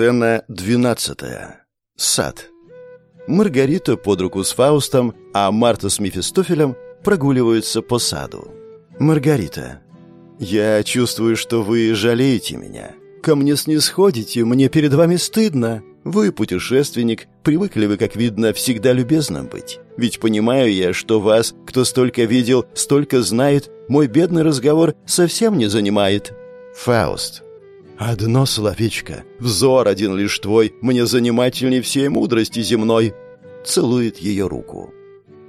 Сцена двенадцатая. Сад. Маргарита под руку с Фаустом, а Марта с Мефистофелем прогуливаются по саду. Маргарита. «Я чувствую, что вы жалеете меня. Ко мне снисходите, мне перед вами стыдно. Вы путешественник, привыкли вы, как видно, всегда любезным быть. Ведь понимаю я, что вас, кто столько видел, столько знает, мой бедный разговор совсем не занимает». Фауст. «Одно словечко, взор один лишь твой, мне занимательней всей мудрости земной». Целует ее руку.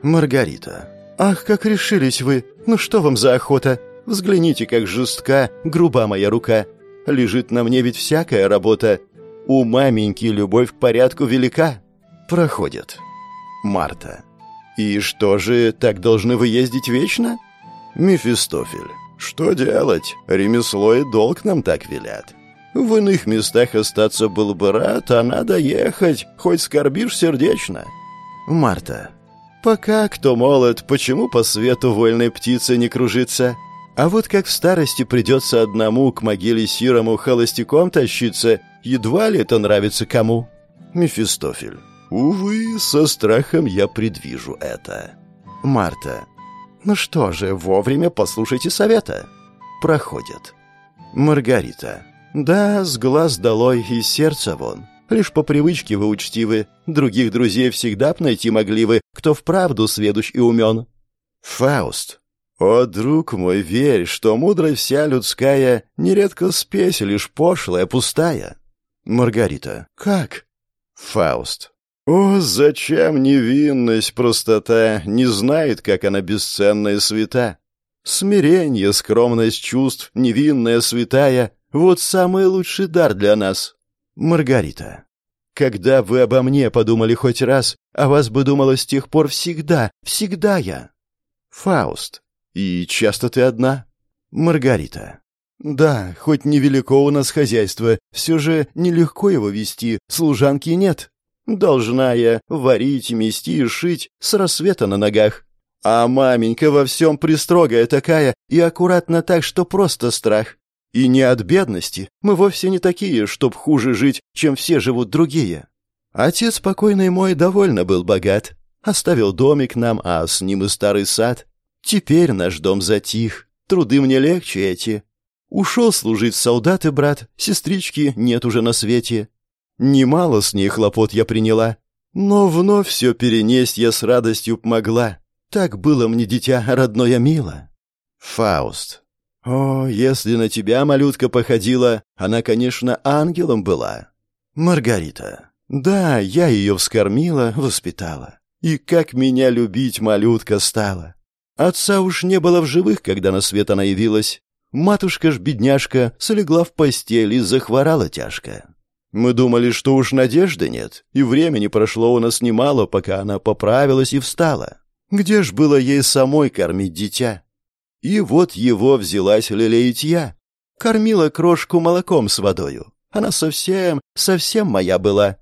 Маргарита. «Ах, как решились вы! Ну что вам за охота? Взгляните, как жестка, груба моя рука. Лежит на мне ведь всякая работа. У маменьки любовь к порядку велика». Проходит. Марта. «И что же, так должны вы ездить вечно?» Мефистофель. «Что делать? Ремесло и долг нам так велят. В иных местах остаться был бы рад, а надо ехать, хоть скорбишь сердечно. Марта. Пока кто молод, почему по свету вольной птицы не кружится? А вот как в старости придется одному к могиле сирому холостяком тащиться, едва ли это нравится кому? Мефистофель. Увы, со страхом я предвижу это. Марта. Ну что же, вовремя послушайте совета. Проходит. Маргарита. Да, с глаз долой и сердца вон. Лишь по привычке вы учтивы. Других друзей всегда б найти могли вы, кто вправду сведущ и умен. Фауст. О, друг мой, верь, что мудрость вся людская нередко спесь, лишь пошлая, пустая. Маргарита. Как? Фауст. О, зачем невинность, простота, не знает, как она бесценна и свята. Смирение, скромность чувств, невинная, святая — вот самый лучший дар для нас. Маргарита. Когда вы обо мне подумали хоть раз, о вас бы думала с тех пор всегда, всегда я. Фауст. И часто ты одна? Маргарита. Да, хоть невелико у нас хозяйство, все же нелегко его вести, служанки нет. Должна я варить, мести и шить с рассвета на ногах. А маменька во всем пристрогая такая и аккуратно так, что просто страх. И не от бедности. Мы вовсе не такие, чтоб хуже жить, чем все живут другие. Отец покойный мой довольно был богат. Оставил домик нам, а с ним и старый сад. Теперь наш дом затих. Труды мне легче эти. Ушел служить солдаты, брат, сестрички нет уже на свете. Немало с ней хлопот я приняла. Но вновь все перенесть я с радостью могла. Так было мне, дитя, родное мило. Фауст. О, если на тебя малютка походила, она, конечно, ангелом была. Маргарита. Да, я ее вскормила, воспитала. И как меня любить малютка стала. Отца уж не было в живых, когда на свет она явилась. Матушка ж, бедняжка, слегла в постель и захворала тяжко. Мы думали, что уж надежды нет, и времени прошло у нас немало, пока она поправилась и встала. Где ж было ей самой кормить дитя? И вот его взялась лелеять я. Кормила крошку молоком с водою. Она совсем, совсем моя была.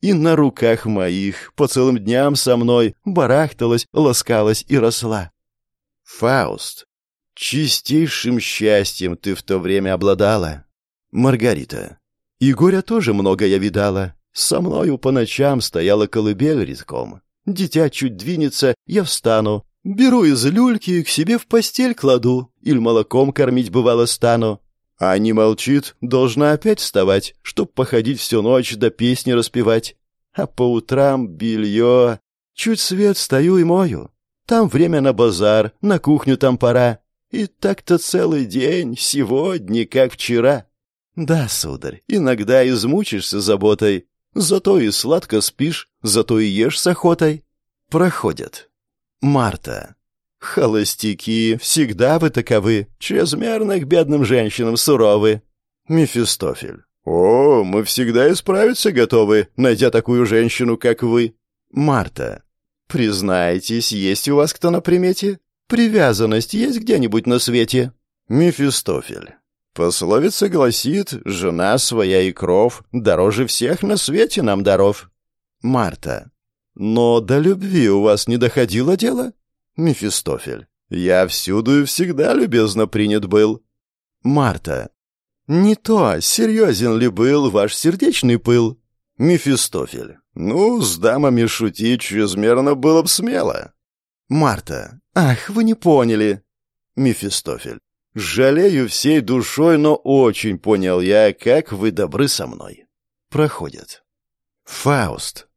И на руках моих по целым дням со мной барахталась, ласкалась и росла. Фауст, чистейшим счастьем ты в то время обладала. Маргарита, и горя тоже много я видала. Со мною по ночам стояла колыбель редком. Дитя чуть двинется, я встану, Беру из люльки, к себе в постель кладу, или молоком кормить бывало стану. А не молчит, должна опять вставать, чтоб походить всю ночь до песни распевать. А по утрам белье... Чуть свет стою и мою. Там время на базар, на кухню там пора. И так-то целый день, сегодня, как вчера. Да, сударь, иногда измучишься заботой, зато и сладко спишь, зато и ешь с охотой. Проходят. Марта. Холостяки, всегда вы таковы, чрезмерно к бедным женщинам суровы. Мефистофель. О, мы всегда исправиться готовы, найдя такую женщину, как вы. Марта. Признайтесь, есть у вас кто на примете? Привязанность есть где-нибудь на свете? Мефистофель. Пословица гласит, жена своя и кров дороже всех на свете нам даров. Марта. Но до любви у вас не доходило дело? Мефистофель. Я всюду и всегда любезно принят был. Марта. Не то, серьезен ли был ваш сердечный пыл? Мефистофель. Ну, с дамами шутить чрезмерно было б смело. Марта. Ах, вы не поняли. Мефистофель. Жалею всей душой, но очень понял я, как вы добры со мной. Проходит. Фауст.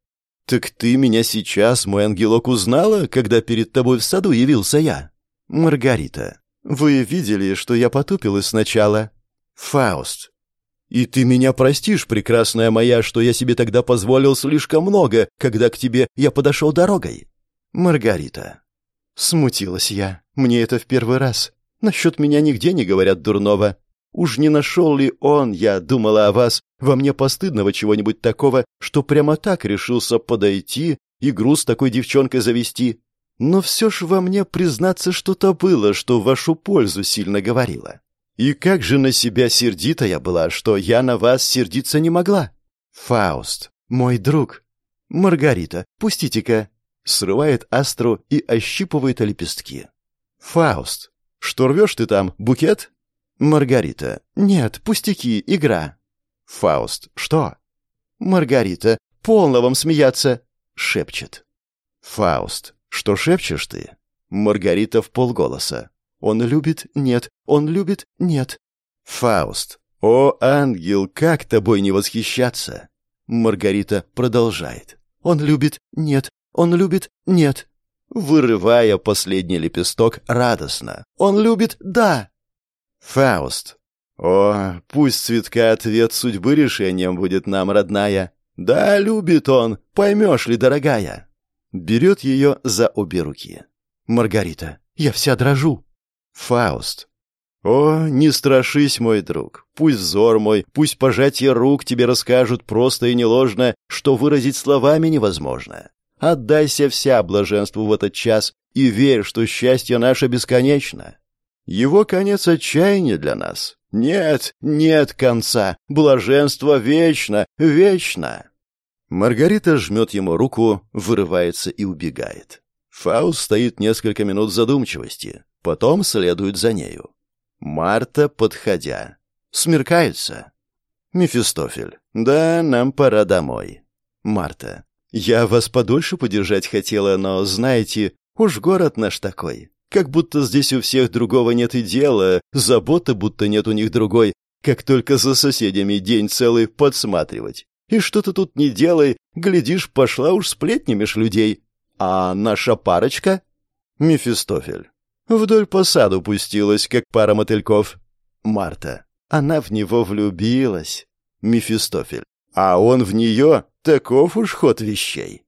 Так ты меня сейчас, мой ангелок, узнала, когда перед тобой в саду явился я? Маргарита. Вы видели, что я потупилась сначала? Фауст. И ты меня простишь, прекрасная моя, что я себе тогда позволил слишком много, когда к тебе я подошел дорогой? Маргарита. Смутилась я. Мне это в первый раз. Насчет меня нигде не говорят дурного. Уж не нашел ли он, я думала о вас, во мне постыдного чего-нибудь такого, что прямо так решился подойти и груз такой девчонкой завести? Но все ж во мне, признаться, что-то было, что в вашу пользу сильно говорило. И как же на себя сердита я была, что я на вас сердиться не могла? Фауст, мой друг. Маргарита, пустите-ка. Срывает астру и ощипывает лепестки. Фауст, что рвешь ты там, букет? Маргарита, нет, пустяки, игра. Фауст, что? Маргарита, полно вам смеяться, шепчет. Фауст, что шепчешь ты? Маргарита в полголоса. Он любит? Нет. Он любит? Нет. Фауст. О, ангел, как тобой не восхищаться? Маргарита продолжает. Он любит? Нет. Он любит? Нет. Вырывая последний лепесток радостно. Он любит? Да. Фауст. О, пусть цветка ответ судьбы решением будет нам, родная. Да, любит он, поймешь ли, дорогая берет ее за обе руки. «Маргарита, я вся дрожу». «Фауст». «О, не страшись, мой друг. Пусть взор мой, пусть пожатие рук тебе расскажут просто и неложно, что выразить словами невозможно. Отдайся вся блаженству в этот час и верь, что счастье наше бесконечно. Его конец отчаяния для нас. Нет, нет конца. Блаженство вечно, вечно. Маргарита жмет ему руку, вырывается и убегает. Фауст стоит несколько минут в задумчивости, потом следует за нею. Марта, подходя. Смеркается. Мефистофель. Да, нам пора домой. Марта. Я вас подольше подержать хотела, но, знаете, уж город наш такой. Как будто здесь у всех другого нет и дела, заботы будто нет у них другой, как только за соседями день целый подсматривать. И что ты тут не делай, глядишь, пошла уж сплетни меж людей. А наша парочка? Мефистофель. Вдоль по саду пустилась, как пара мотыльков. Марта. Она в него влюбилась. Мефистофель. А он в нее, таков уж ход вещей.